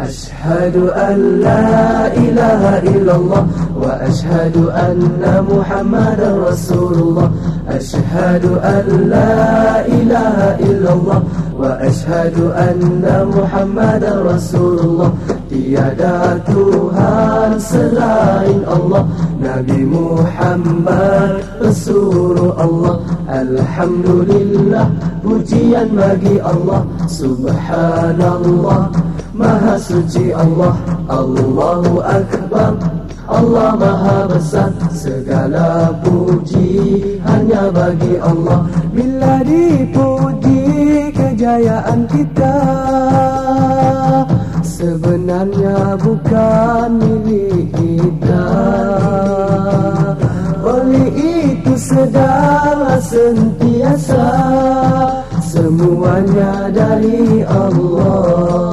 أشهد أن لا إله إلا الله وأشهد أن محمدا رسول الله أشهد أن لا إله إلا الله وأشهد أن محمدا رسول الله Tiada Tuhan selain Allah Nabi Muhammad Rasulullah Allah Alhamdulillah Pujian bagi Allah Subhanallah Maha suci Allah Allahu Akbar. Allah Maha Besar Segala puji hanya bagi Allah. Bila dipuji kejayaan kita sebenarnya bukan milik kita. Oleh itu sedang sentiasa Semuanya dari Allah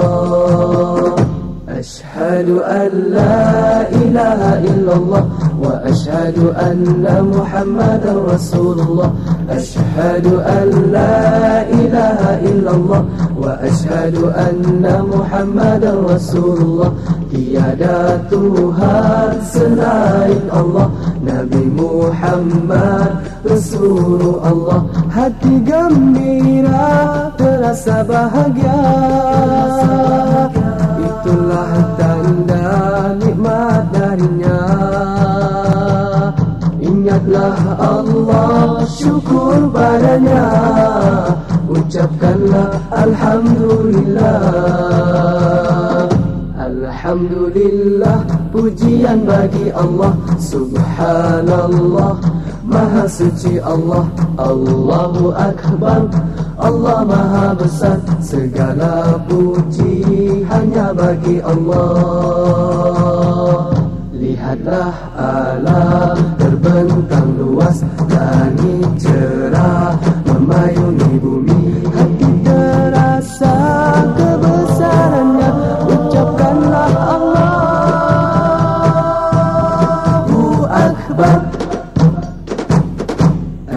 أشهد أن لا إله إلا الله وأشهد أن محمدا رسول الله أشهد أن لا إله إلا الله وأشهد أن محمدا رسول الله Tiada Tuhan selain Allah Nabi Muhammad Rasulullah Hati gembira terasa bahagia Itulah tak Alhamdulillah. Alhamdulillah pujian bagi Allah. Subhanallah Maha suci Allah. Allahu Akbar. Allah Maha Besar. Segala puji hanya bagi Allah. Lihatlah alam terbentang luas Langit cerah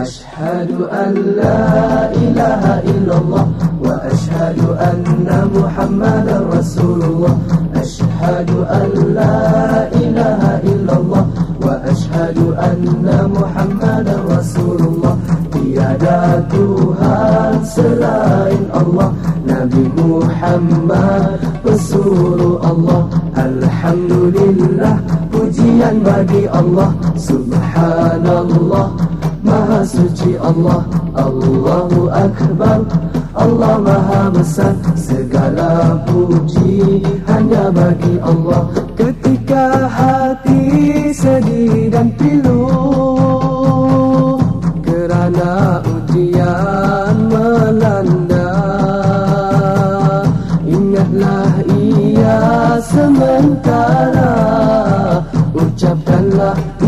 أشهد أن لا إله إلا الله وأشهد أن محمد رسول الله أشهد أن لا إله إلا الله وأشهد أن محمد رسول الله تيادا تهان سلائن الله نبي محمد رسول الله الحمد لله pujian الله. سبحان الله. Maha suci Allah Allahu Akbar. Allah Maha Besar Segala puji hanya bagi Allah. Ketika hati sedih dan pilu Kerana ujian melanda Ingatlah ia sementara. Ucapkanlah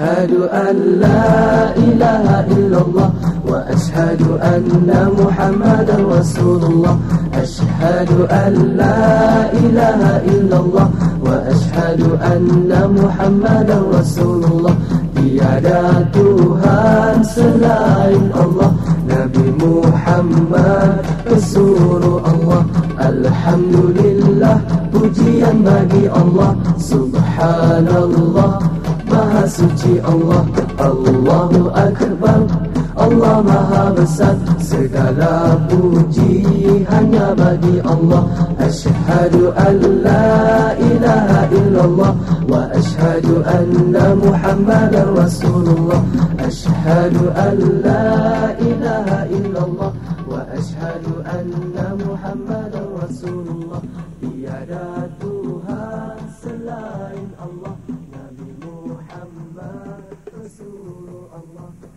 Ashhadu an la ilaha illallah Wa ashhadu anna muhammadan rasulullah Ashhadu an la ilaha illallah Wa ashhadu anna muhammadan rasulullah Tiada Tuhan selain Allah Nabi Muhammad Rasulullah Alhamdulillah Pujian bagi Allah Subhanallah Maha suci Allah Allahu Akbar Allah Maha Besar Segala puji hanya bagi Allah Ashhadu an la ilaha illallah Wa ashhadu anna muhammadan rasulullah Ashhadu an la ilaha illallah Wa ashhadu anna muhammadan rasulullah Allah